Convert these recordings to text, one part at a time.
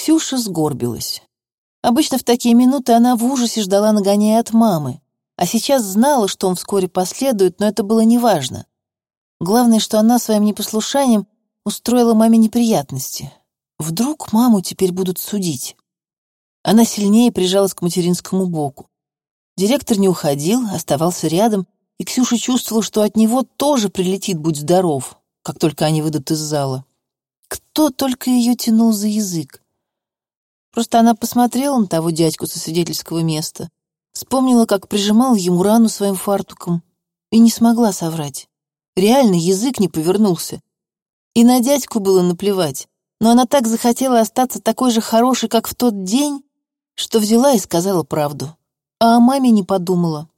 Ксюша сгорбилась. Обычно в такие минуты она в ужасе ждала нагоняя от мамы, а сейчас знала, что он вскоре последует, но это было неважно. Главное, что она своим непослушанием устроила маме неприятности. Вдруг маму теперь будут судить. Она сильнее прижалась к материнскому боку. Директор не уходил, оставался рядом, и Ксюша чувствовала, что от него тоже прилетит «Будь здоров», как только они выйдут из зала. Кто только ее тянул за язык. Просто она посмотрела на того дядьку со свидетельского места, вспомнила, как прижимал ему рану своим фартуком, и не смогла соврать. Реально язык не повернулся. И на дядьку было наплевать, но она так захотела остаться такой же хорошей, как в тот день, что взяла и сказала правду, а о маме не подумала.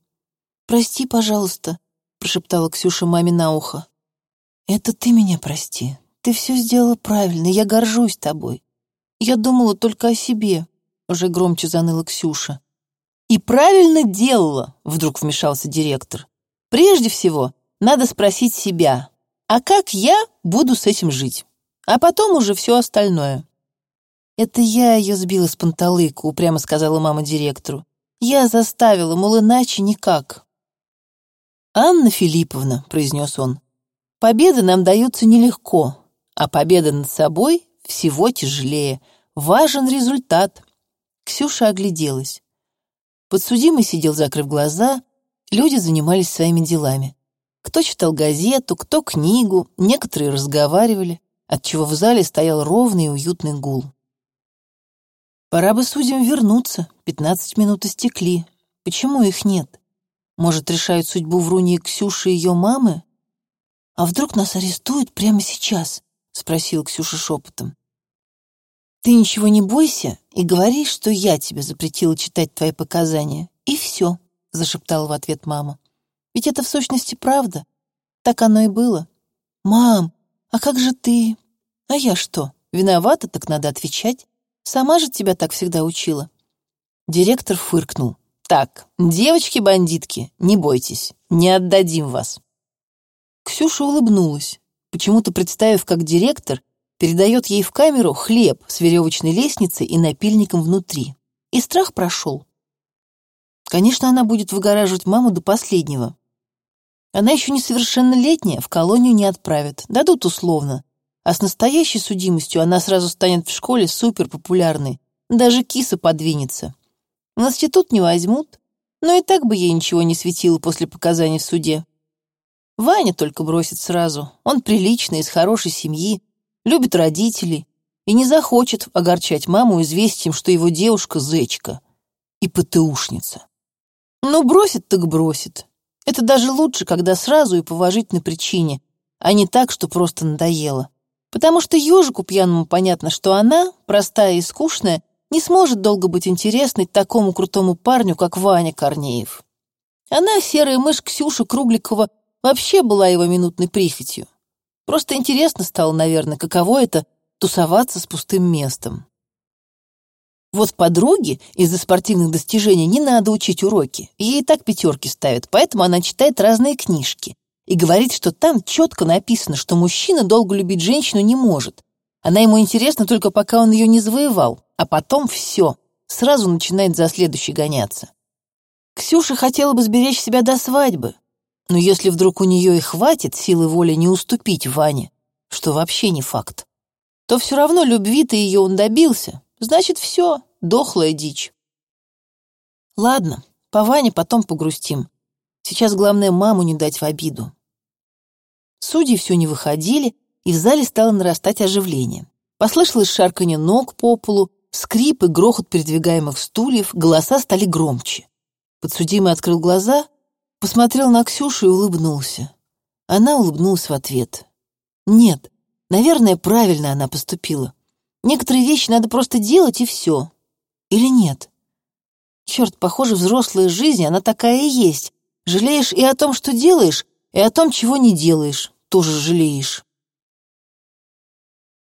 «Прости, пожалуйста», — прошептала Ксюша маме на ухо. «Это ты меня прости. Ты все сделала правильно, я горжусь тобой. Я думала только о себе», — уже громче заныла Ксюша. «И правильно делала», — вдруг вмешался директор. «Прежде всего, надо спросить себя, а как я буду с этим жить? А потом уже все остальное». «Это я ее сбила с панталыку», — упрямо сказала мама директору. «Я заставила, мол, иначе никак». «Анна Филипповна», — произнес он, — «победы нам даются нелегко, а победа над собой всего тяжелее. Важен результат». Ксюша огляделась. Подсудимый сидел, закрыв глаза, люди занимались своими делами. Кто читал газету, кто книгу, некоторые разговаривали, отчего в зале стоял ровный и уютный гул. Пора бы судьям вернуться, пятнадцать минут истекли. Почему их нет? Может, решают судьбу Вруни Ксюши и ее мамы? А вдруг нас арестуют прямо сейчас? Спросил Ксюша шепотом. Ты ничего не бойся и говори, что я тебе запретила читать твои показания. И все, зашептала в ответ мама. Ведь это в сущности правда. Так оно и было. Мам, а как же ты? А я что? Виновата, так надо отвечать. Сама же тебя так всегда учила. Директор фыркнул. Так, девочки-бандитки, не бойтесь, не отдадим вас. Ксюша улыбнулась, почему-то представив, как директор передает ей в камеру хлеб с веревочной лестницей и напильником внутри. И страх прошел. Конечно, она будет выгораживать маму до последнего. Она еще несовершеннолетняя, в колонию не отправят, дадут условно. А с настоящей судимостью она сразу станет в школе суперпопулярной. Даже киса подвинется. В институт не возьмут, но и так бы ей ничего не светило после показаний в суде. Ваня только бросит сразу. Он приличный, из хорошей семьи, любит родителей и не захочет огорчать маму известием, что его девушка — зечка и ПТУшница. Ну, бросит так бросит. Это даже лучше, когда сразу и по уважительной причине, а не так, что просто надоело. Потому что ежику пьяному понятно, что она, простая и скучная, не сможет долго быть интересной такому крутому парню, как Ваня Корнеев. Она, серая мышь Ксюша Кругликова, вообще была его минутной прихотью. Просто интересно стало, наверное, каково это — тусоваться с пустым местом. Вот подруге из-за спортивных достижений не надо учить уроки. Ей и так пятерки ставят, поэтому она читает разные книжки и говорит, что там четко написано, что мужчина долго любить женщину не может. Она ему интересна только пока он ее не завоевал, а потом все, сразу начинает за следующей гоняться. Ксюша хотела бы сберечь себя до свадьбы, но если вдруг у нее и хватит силы воли не уступить Ване, что вообще не факт, то все равно любви-то ее он добился, Значит, все, дохлая дичь. Ладно, по Ване потом погрустим. Сейчас главное маму не дать в обиду. Судьи все не выходили, и в зале стало нарастать оживление. Послышалось шарканье ног по полу, скрип и грохот передвигаемых стульев, голоса стали громче. Подсудимый открыл глаза, посмотрел на Ксюшу и улыбнулся. Она улыбнулась в ответ. Нет, наверное, правильно она поступила. Некоторые вещи надо просто делать, и все. Или нет? Черт, похоже, взрослая жизнь, она такая и есть. Жалеешь и о том, что делаешь, и о том, чего не делаешь, тоже жалеешь.